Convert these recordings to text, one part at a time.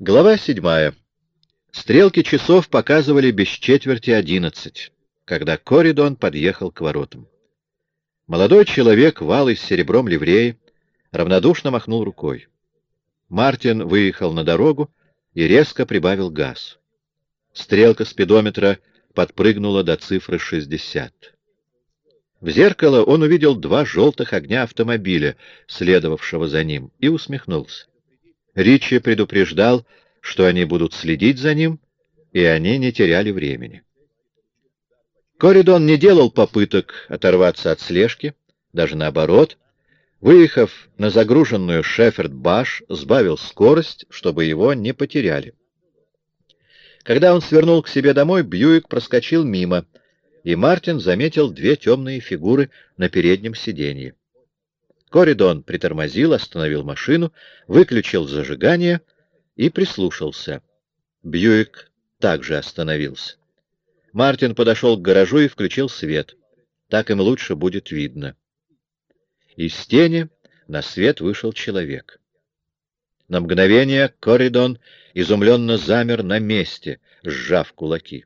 Глава седьмая. Стрелки часов показывали без четверти одиннадцать, когда Коридон подъехал к воротам. Молодой человек, валый с серебром ливреи, равнодушно махнул рукой. Мартин выехал на дорогу и резко прибавил газ. Стрелка спидометра подпрыгнула до цифры шестьдесят. В зеркало он увидел два желтых огня автомобиля, следовавшего за ним, и усмехнулся. Ричи предупреждал, что они будут следить за ним, и они не теряли времени. Коридон не делал попыток оторваться от слежки, даже наоборот. Выехав на загруженную Шеффорд-Баш, сбавил скорость, чтобы его не потеряли. Когда он свернул к себе домой, Бьюик проскочил мимо, и Мартин заметил две темные фигуры на переднем сиденье. Коридон притормозил, остановил машину, выключил зажигание и прислушался. Бьюик также остановился. Мартин подошел к гаражу и включил свет. Так им лучше будет видно. Из тени на свет вышел человек. На мгновение Коридон изумленно замер на месте, сжав кулаки.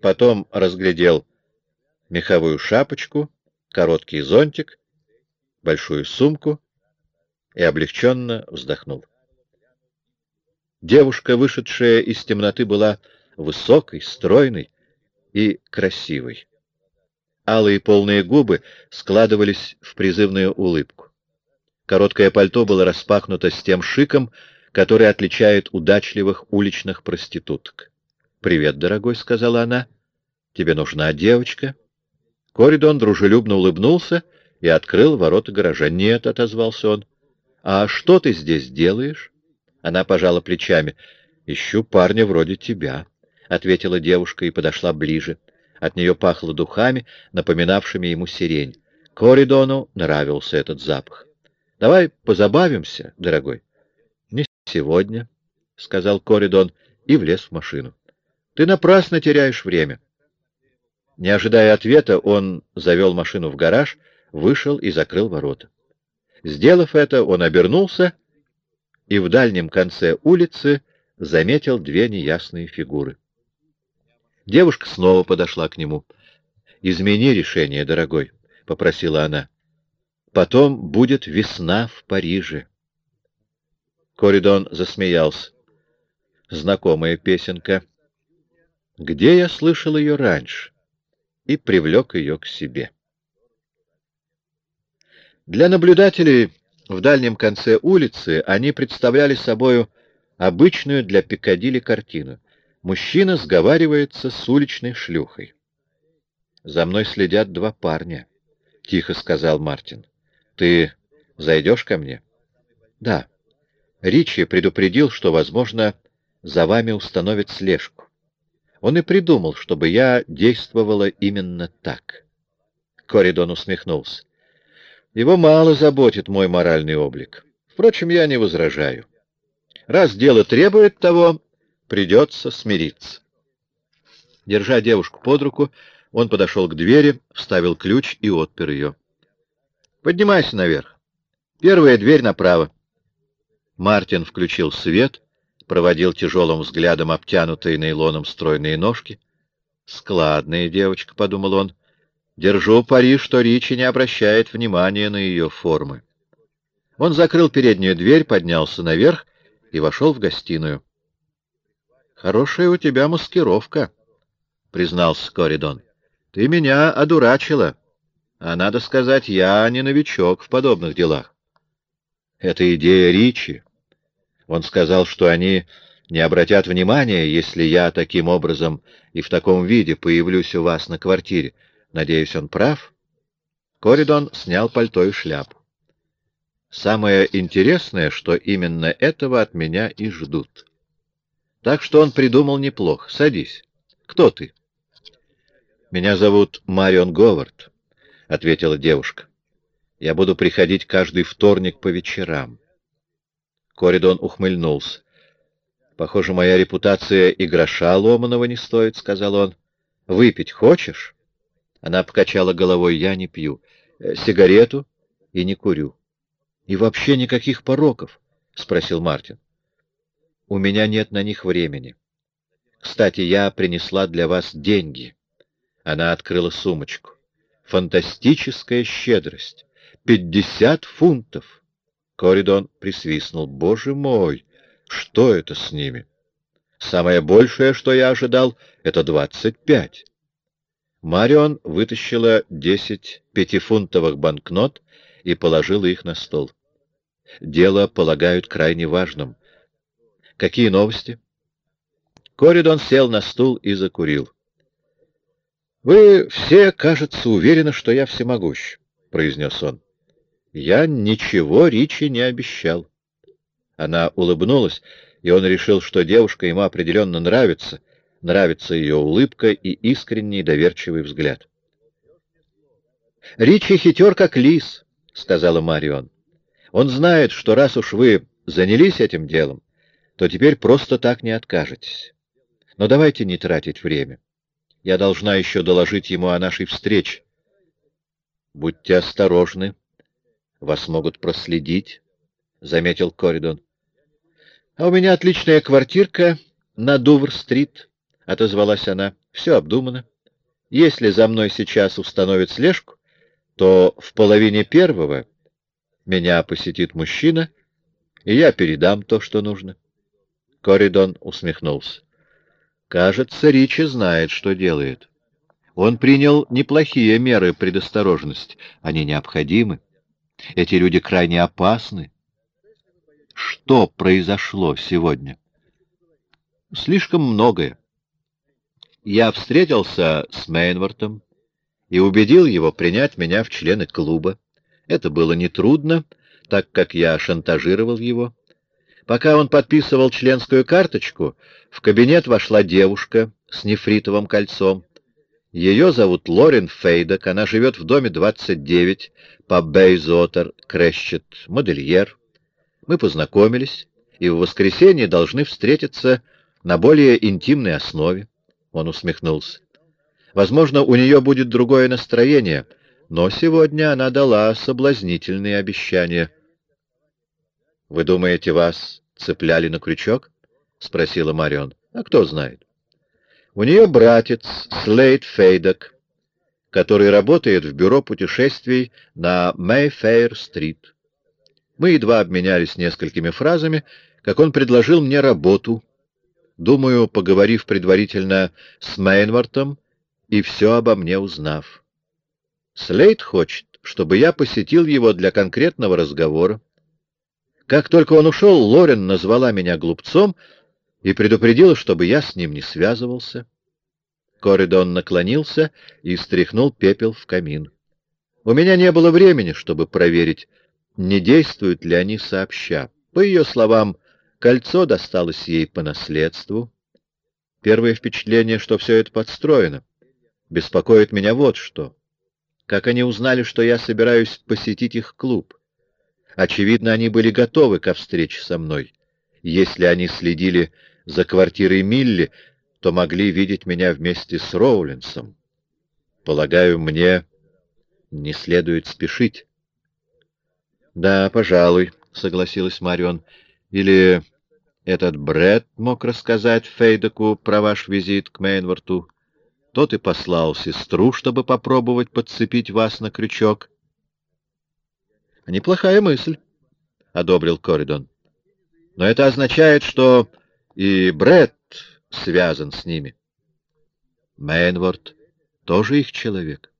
Потом разглядел меховую шапочку, короткий зонтик большую сумку и облегченно вздохнул. Девушка, вышедшая из темноты, была высокой, стройной и красивой. Алые полные губы складывались в призывную улыбку. Короткое пальто было распахнуто с тем шиком, который отличает удачливых уличных проституток. «Привет, дорогой», — сказала она. «Тебе нужна девочка?» Коридон дружелюбно улыбнулся — и открыл ворота гаража. «Нет», — отозвался он. «А что ты здесь делаешь?» Она пожала плечами. «Ищу парня вроде тебя», — ответила девушка и подошла ближе. От нее пахло духами, напоминавшими ему сирень. Коридону нравился этот запах. «Давай позабавимся, дорогой». «Не сегодня», — сказал Коридон и влез в машину. «Ты напрасно теряешь время». Не ожидая ответа, он завел машину в гараж, вышел и закрыл ворота. Сделав это, он обернулся и в дальнем конце улицы заметил две неясные фигуры. Девушка снова подошла к нему. «Измени решение, дорогой», — попросила она. «Потом будет весна в Париже». Коридон засмеялся. Знакомая песенка. Где я слышал ее раньше? И привлек ее к себе. Для наблюдателей в дальнем конце улицы они представляли собою обычную для Пикадилли картину. Мужчина сговаривается с уличной шлюхой. «За мной следят два парня», — тихо сказал Мартин. «Ты зайдешь ко мне?» «Да». Ричи предупредил, что, возможно, за вами установят слежку. Он и придумал, чтобы я действовала именно так. Коридон усмехнулся. Его мало заботит мой моральный облик. Впрочем, я не возражаю. Раз дело требует того, придется смириться. Держа девушку под руку, он подошел к двери, вставил ключ и отпер ее. «Поднимайся наверх. Первая дверь направо». Мартин включил свет, проводил тяжелым взглядом обтянутые нейлоном стройные ножки. «Складная девочка», — подумал он, Держу пари, что Ричи не обращает внимания на ее формы. Он закрыл переднюю дверь, поднялся наверх и вошел в гостиную. — Хорошая у тебя маскировка, — признался Коридон. — Ты меня одурачила. А надо сказать, я не новичок в подобных делах. Это идея Ричи. Он сказал, что они не обратят внимания, если я таким образом и в таком виде появлюсь у вас на квартире. Надеюсь, он прав? Коридон снял пальто и шляпу. Самое интересное, что именно этого от меня и ждут. Так что он придумал неплохо. Садись. Кто ты? Меня зовут Марион Говард, — ответила девушка. Я буду приходить каждый вторник по вечерам. Коридон ухмыльнулся. Похоже, моя репутация и гроша ломаного не стоит, — сказал он. Выпить хочешь? Она покачала головой. Я не пью. Э, сигарету и не курю. И вообще никаких пороков? Спросил Мартин. у меня нет на них времени. Кстати, я принесла для вас деньги. Она открыла сумочку. Фантастическая щедрость. Пятьдесят фунтов. Коридон присвистнул. Боже мой, что это с ними? Самое большее, что я ожидал, это двадцать пять. Марион вытащила десять пятифунтовых банкнот и положила их на стол. Дело полагают крайне важным. Какие новости? Коридон сел на стул и закурил. — Вы все, кажется, уверены, что я всемогущ, — произнес он. — Я ничего Ричи не обещал. Она улыбнулась, и он решил, что девушка ему определенно нравится, нравится ее улыбка и искренний доверчивый взгляд. «Ричи хитер, как лис», — сказала Марион. «Он знает, что раз уж вы занялись этим делом, то теперь просто так не откажетесь. Но давайте не тратить время. Я должна еще доложить ему о нашей встрече. Будьте осторожны. Вас могут проследить, — заметил Коридон. — А у меня отличная квартирка на Дувр-стрит, — отозвалась она. — Все обдумано. Если за мной сейчас установят слежку, то в половине первого меня посетит мужчина, и я передам то, что нужно. Коридон усмехнулся. Кажется, Ричи знает, что делает. Он принял неплохие меры предосторожности. Они необходимы. Эти люди крайне опасны. Что произошло сегодня? Слишком многое. Я встретился с Мейнвортом, и убедил его принять меня в члены клуба. Это было нетрудно, так как я шантажировал его. Пока он подписывал членскую карточку, в кабинет вошла девушка с нефритовым кольцом. Ее зовут Лорен Фейдок, она живет в доме 29 по Бейзотер, Крещет, модельер. Мы познакомились, и в воскресенье должны встретиться на более интимной основе. Он усмехнулся. Возможно, у нее будет другое настроение, но сегодня она дала соблазнительные обещания. — Вы думаете, вас цепляли на крючок? — спросила Марион. — А кто знает. У нее братец Слейд Фейдок, который работает в бюро путешествий на Мэйфейр-стрит. Мы едва обменялись несколькими фразами, как он предложил мне работу. Думаю, поговорив предварительно с Мейнвортом, и все обо мне узнав. Слейд хочет, чтобы я посетил его для конкретного разговора. Как только он ушел, Лорен назвала меня глупцом и предупредила, чтобы я с ним не связывался. Коридон наклонился и стряхнул пепел в камин. У меня не было времени, чтобы проверить, не действуют ли они сообща. По ее словам, кольцо досталось ей по наследству. Первое впечатление, что все это подстроено. Беспокоит меня вот что. Как они узнали, что я собираюсь посетить их клуб? Очевидно, они были готовы ко встрече со мной. Если они следили за квартирой Милли, то могли видеть меня вместе с Роулинсом. Полагаю, мне не следует спешить. — Да, пожалуй, — согласилась Марион. — Или этот Бред мог рассказать Фейдеку про ваш визит к Мейнворту? Тот и послал сестру, чтобы попробовать подцепить вас на крючок. — Неплохая мысль, — одобрил Коридон. — Но это означает, что и Бред связан с ними. Мейнворд тоже их человек.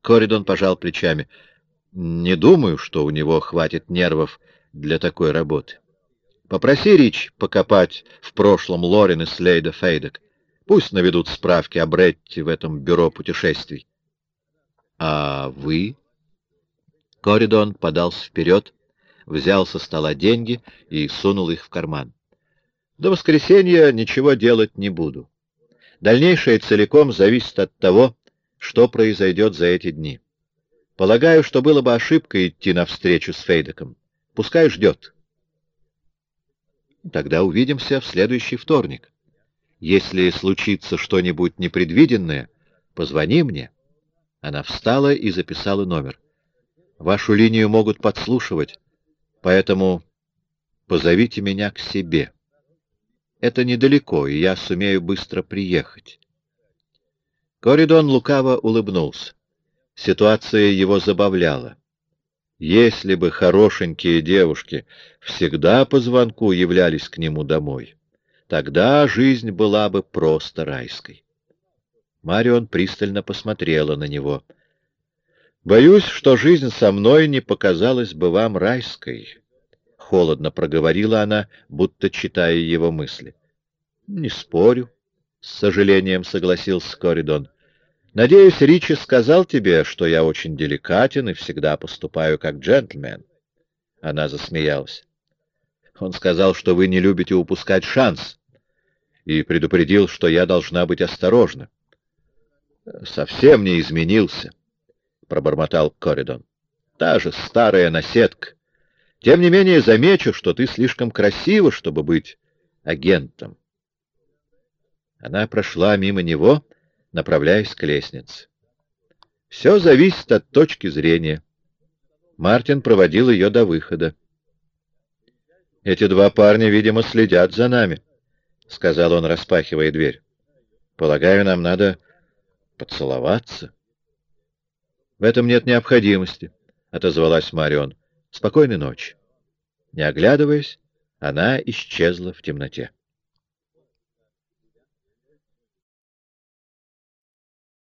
Коридон пожал плечами. Не думаю, что у него хватит нервов для такой работы. Попроси Рич покопать в прошлом Лорен и Слейда Фейдек. Пусть наведут справки о Бретте в этом бюро путешествий. — А вы? Коридон подался вперед, взял со стола деньги и сунул их в карман. — До воскресенья ничего делать не буду. Дальнейшее целиком зависит от того, что произойдет за эти дни. Полагаю, что было бы ошибкой идти навстречу с Фейдеком. Пускай ждет. Тогда увидимся в следующий вторник. Если случится что-нибудь непредвиденное, позвони мне. Она встала и записала номер. Вашу линию могут подслушивать, поэтому позовите меня к себе. это недалеко, и я сумею быстро приехать. Коридон лукаво улыбнулся. Ситуация его забавляла. Если бы хорошенькие девушки всегда по звонку являлись к нему домой, тогда жизнь была бы просто райской. Марион пристально посмотрела на него. «Боюсь, что жизнь со мной не показалась бы вам райской», — холодно проговорила она, будто читая его мысли. «Не спорю», — с сожалением согласился Коридон. Надеюсь, Ричи сказал тебе, что я очень деликатен и всегда поступаю как джентльмен. Она засмеялась. Он сказал, что вы не любите упускать шанс, и предупредил, что я должна быть осторожна. Совсем не изменился, — пробормотал Коридон. Та же старая наседка. Тем не менее, замечу, что ты слишком красива, чтобы быть агентом. Она прошла мимо него, — направляясь к лестнице. Все зависит от точки зрения. Мартин проводил ее до выхода. «Эти два парня, видимо, следят за нами», — сказал он, распахивая дверь. «Полагаю, нам надо поцеловаться». «В этом нет необходимости», — отозвалась Марион. «Спокойной ночи». Не оглядываясь, она исчезла в темноте.